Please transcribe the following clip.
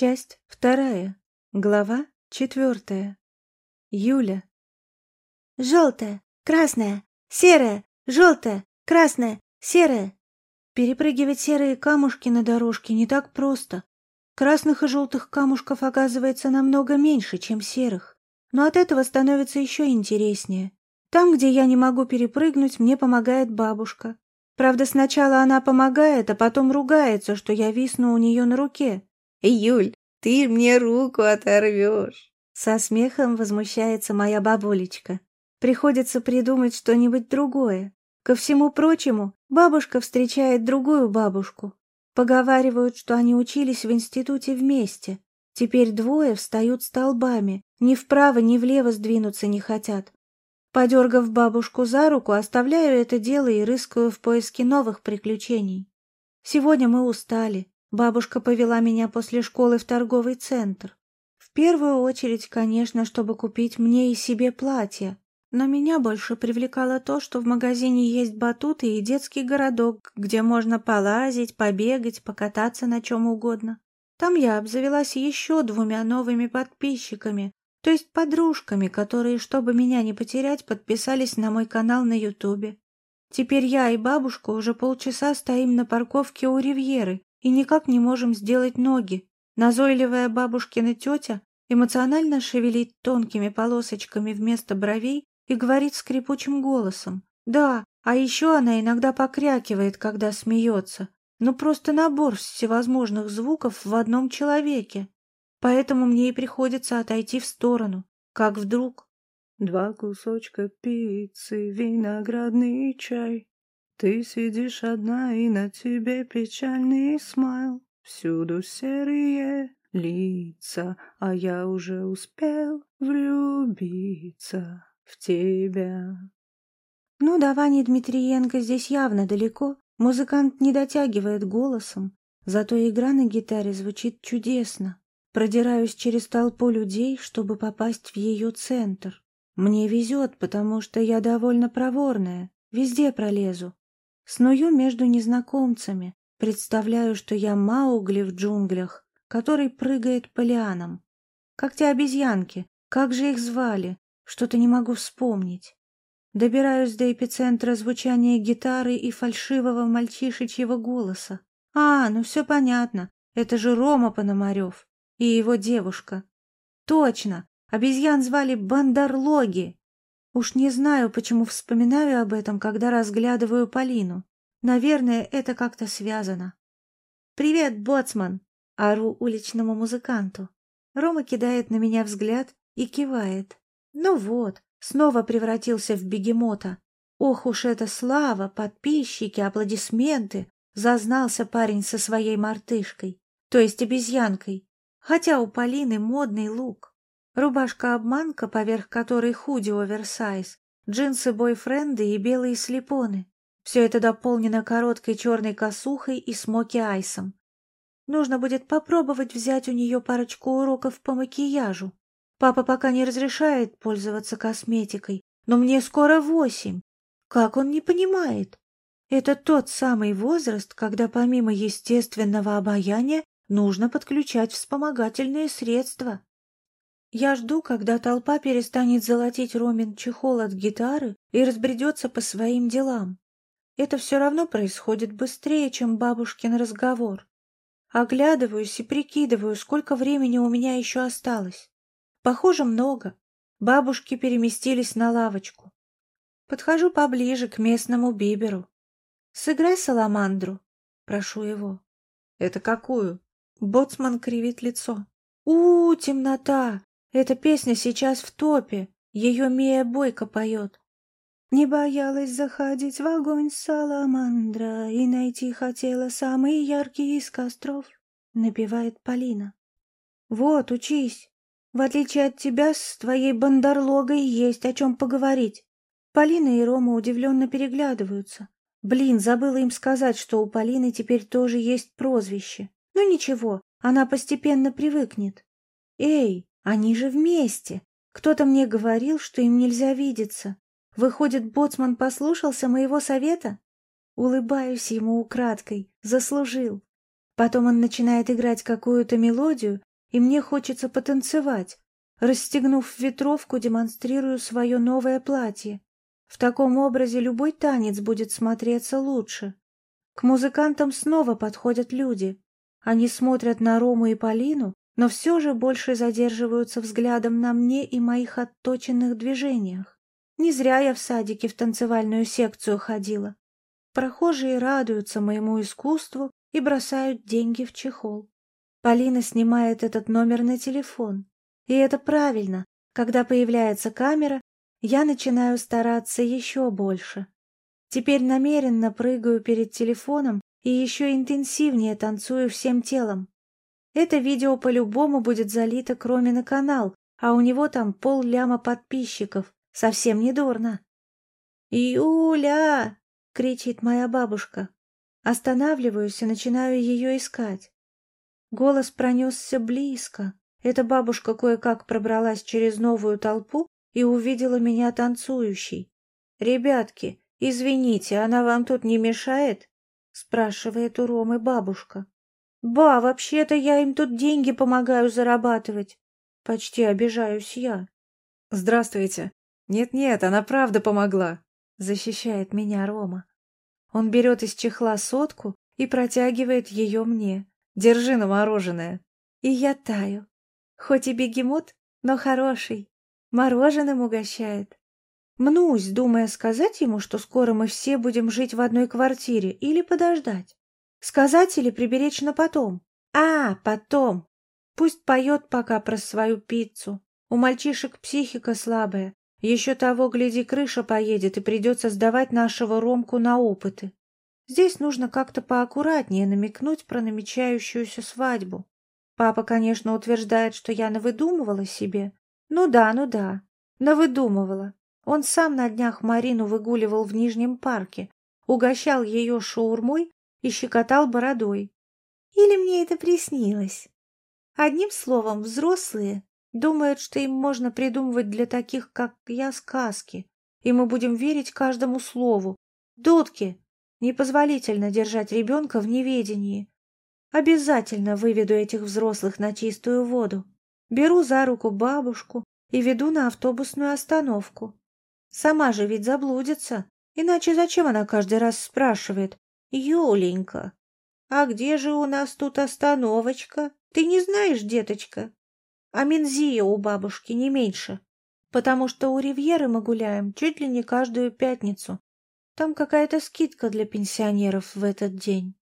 Часть вторая. Глава четвертая. Юля. Желтая, красная, серая, желтая, красная, серая. Перепрыгивать серые камушки на дорожке не так просто. Красных и желтых камушков оказывается намного меньше, чем серых. Но от этого становится еще интереснее. Там, где я не могу перепрыгнуть, мне помогает бабушка. Правда, сначала она помогает, а потом ругается, что я висну у нее на руке. «Юль, ты мне руку оторвешь!» Со смехом возмущается моя бабулечка. Приходится придумать что-нибудь другое. Ко всему прочему, бабушка встречает другую бабушку. Поговаривают, что они учились в институте вместе. Теперь двое встают столбами, ни вправо, ни влево сдвинуться не хотят. Подергав бабушку за руку, оставляю это дело и рыскаю в поиске новых приключений. Сегодня мы устали. Бабушка повела меня после школы в торговый центр. В первую очередь, конечно, чтобы купить мне и себе платье. Но меня больше привлекало то, что в магазине есть батуты и детский городок, где можно полазить, побегать, покататься на чем угодно. Там я обзавелась еще двумя новыми подписчиками, то есть подружками, которые, чтобы меня не потерять, подписались на мой канал на Ютубе. Теперь я и бабушка уже полчаса стоим на парковке у Ривьеры и никак не можем сделать ноги. Назойливая бабушкина тетя эмоционально шевелит тонкими полосочками вместо бровей и говорит скрипучим голосом. Да, а еще она иногда покрякивает, когда смеется. Ну просто набор всевозможных звуков в одном человеке. Поэтому мне и приходится отойти в сторону, как вдруг. Два кусочка пиццы, виноградный чай. Ты сидишь одна, и на тебе печальный смайл. Всюду серые лица, а я уже успел влюбиться в тебя. Ну, до Вани Дмитриенко здесь явно далеко. Музыкант не дотягивает голосом, зато игра на гитаре звучит чудесно. Продираюсь через толпу людей, чтобы попасть в ее центр. Мне везет, потому что я довольно проворная, везде пролезу. Сную между незнакомцами, представляю, что я Маугли в джунглях, который прыгает по лианам. Как те обезьянки, как же их звали, что-то не могу вспомнить. Добираюсь до эпицентра звучания гитары и фальшивого мальчишечьего голоса. А, ну все понятно, это же Рома Пономарев и его девушка. Точно, обезьян звали Бандарлоги. Уж не знаю, почему вспоминаю об этом, когда разглядываю Полину. Наверное, это как-то связано. «Привет, боцман!» — ору уличному музыканту. Рома кидает на меня взгляд и кивает. Ну вот, снова превратился в бегемота. Ох уж эта слава, подписчики, аплодисменты. Зазнался парень со своей мартышкой, то есть обезьянкой. Хотя у Полины модный лук. Рубашка-обманка, поверх которой худи оверсайз, джинсы-бойфренды и белые слепоны. Все это дополнено короткой черной косухой и смоки-айсом. Нужно будет попробовать взять у нее парочку уроков по макияжу. Папа пока не разрешает пользоваться косметикой, но мне скоро восемь. Как он не понимает? Это тот самый возраст, когда помимо естественного обаяния Нужно подключать вспомогательные средства. Я жду, когда толпа перестанет золотить Ромин чехол от гитары и разбредется по своим делам. Это все равно происходит быстрее, чем бабушкин разговор. Оглядываюсь и прикидываю, сколько времени у меня еще осталось. Похоже, много. Бабушки переместились на лавочку. Подхожу поближе к местному биберу. «Сыграй саламандру», — прошу его. «Это какую?» Боцман кривит лицо. у, темнота! Эта песня сейчас в топе. Ее Мия Бойко поет. Не боялась заходить в огонь саламандра И найти хотела самый яркий из костров, напевает Полина. Вот, учись. В отличие от тебя, с твоей бандарлогой есть о чем поговорить. Полина и Рома удивленно переглядываются. Блин, забыла им сказать, что у Полины теперь тоже есть прозвище. Ну ничего, она постепенно привыкнет. Эй, они же вместе. Кто-то мне говорил, что им нельзя видеться. Выходит, боцман послушался моего совета? Улыбаюсь ему украдкой. Заслужил. Потом он начинает играть какую-то мелодию, и мне хочется потанцевать. Расстегнув ветровку, демонстрирую свое новое платье. В таком образе любой танец будет смотреться лучше. К музыкантам снова подходят люди. Они смотрят на Рому и Полину, но все же больше задерживаются взглядом на мне и моих отточенных движениях. Не зря я в садике в танцевальную секцию ходила. Прохожие радуются моему искусству и бросают деньги в чехол. Полина снимает этот номер на телефон. И это правильно. Когда появляется камера, я начинаю стараться еще больше. Теперь намеренно прыгаю перед телефоном и еще интенсивнее танцую всем телом. Это видео по-любому будет залито кроме на канал, а у него там пол ляма подписчиков. Совсем не дурно. «Юля!» — кричит моя бабушка. Останавливаюсь и начинаю ее искать. Голос пронесся близко. Эта бабушка кое-как пробралась через новую толпу и увидела меня танцующей. «Ребятки, извините, она вам тут не мешает?» — спрашивает у Ромы бабушка. «Ба, вообще-то я им тут деньги помогаю зарабатывать». Почти обижаюсь я. «Здравствуйте. Нет-нет, она правда помогла», — защищает меня Рома. Он берет из чехла сотку и протягивает ее мне. «Держи на мороженое». И я таю. Хоть и бегемот, но хороший. Мороженым угощает. Мнусь, думая сказать ему, что скоро мы все будем жить в одной квартире, или подождать. Сказать или приберечь на потом? А, потом. Пусть поет пока про свою пиццу. У мальчишек психика слабая. Еще того, гляди, крыша поедет, и придется сдавать нашего Ромку на опыты. Здесь нужно как-то поаккуратнее намекнуть про намечающуюся свадьбу. Папа, конечно, утверждает, что я навыдумывала себе. Ну да, ну да, навыдумывала. Он сам на днях Марину выгуливал в Нижнем парке, угощал ее шаурмой и щекотал бородой. Или мне это приснилось? Одним словом, взрослые думают, что им можно придумывать для таких, как я, сказки, и мы будем верить каждому слову. Дудки! Непозволительно держать ребенка в неведении. Обязательно выведу этих взрослых на чистую воду. Беру за руку бабушку и веду на автобусную остановку. Сама же ведь заблудится, иначе зачем она каждый раз спрашивает, Юленька, а где же у нас тут остановочка? Ты не знаешь, деточка? А Минзия у бабушки не меньше, потому что у Ривьеры мы гуляем чуть ли не каждую пятницу. Там какая-то скидка для пенсионеров в этот день.